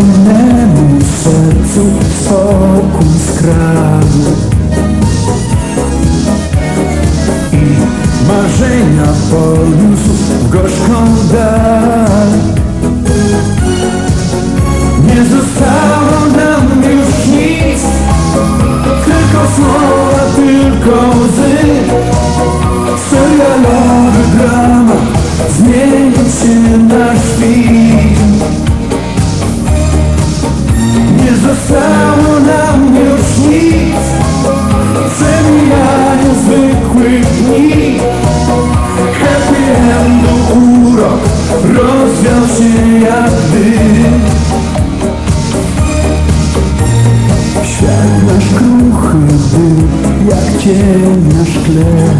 Samemu sercu soku z kranu I marzenia poniósł gorzką dal. Nie zostało nam już nic Tylko słowa, tylko łzy. Serialowy dramat Zmienił się na świt zwykłych dni Happy endu urok Rozwiał się jak dym Świat nasz kruchy był Jak cień na szkle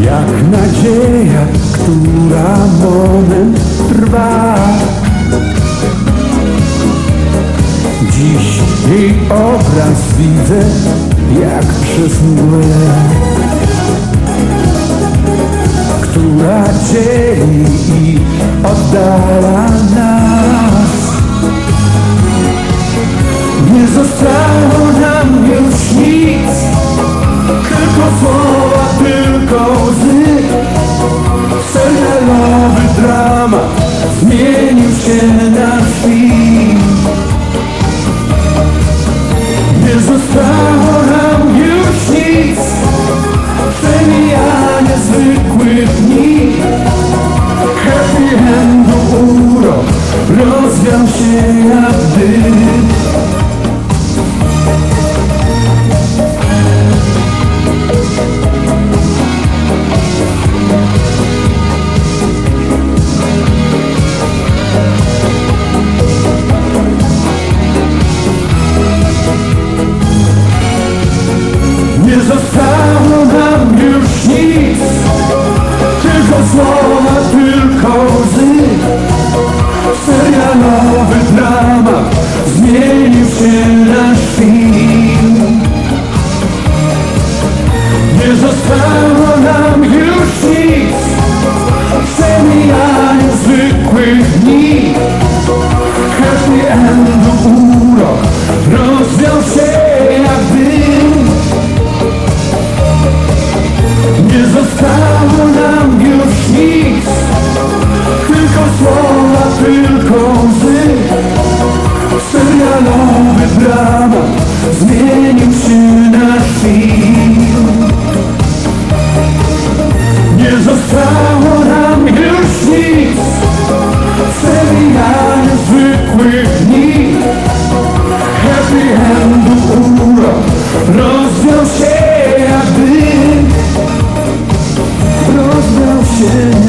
Jak nadzieja, która moment trwa. Dziś jej obraz widzę jak przez mgłę Która dzieli i oddala nas. Nie zostało nam już nic Tylko słowa, tylko łzy. Serialowy dramat Zmienił się Rozwiał się jak dym can I feel? There's a sound I'm used to the me eyes with me Happy and the you.